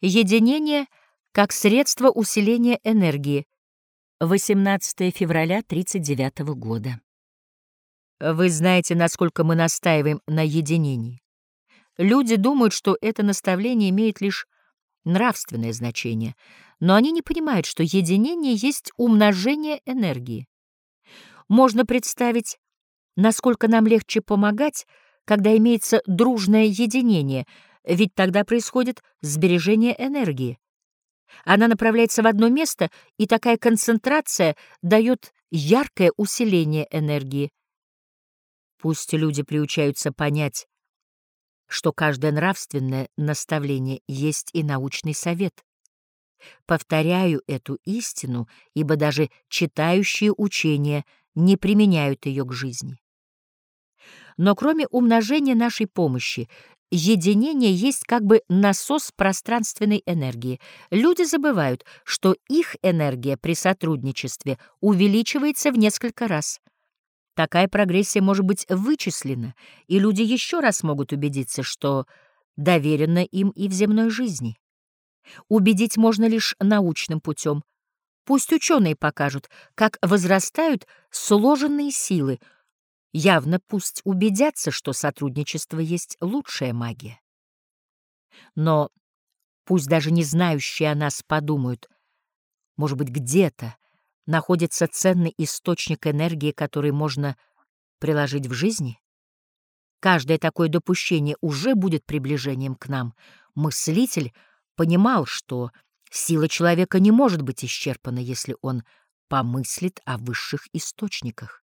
Единение как средство усиления энергии. 18 февраля 39 года. Вы знаете, насколько мы настаиваем на единении. Люди думают, что это наставление имеет лишь нравственное значение, но они не понимают, что единение есть умножение энергии. Можно представить, насколько нам легче помогать, когда имеется дружное единение — ведь тогда происходит сбережение энергии. Она направляется в одно место, и такая концентрация дает яркое усиление энергии. Пусть люди приучаются понять, что каждое нравственное наставление есть и научный совет. Повторяю эту истину, ибо даже читающие учения не применяют ее к жизни. Но кроме умножения нашей помощи, Единение есть как бы насос пространственной энергии. Люди забывают, что их энергия при сотрудничестве увеличивается в несколько раз. Такая прогрессия может быть вычислена, и люди еще раз могут убедиться, что доверено им и в земной жизни. Убедить можно лишь научным путем. Пусть ученые покажут, как возрастают сложенные силы — Явно пусть убедятся, что сотрудничество есть лучшая магия. Но пусть даже не знающие о нас подумают, может быть, где-то находится ценный источник энергии, который можно приложить в жизни? Каждое такое допущение уже будет приближением к нам. Мыслитель понимал, что сила человека не может быть исчерпана, если он помыслит о высших источниках.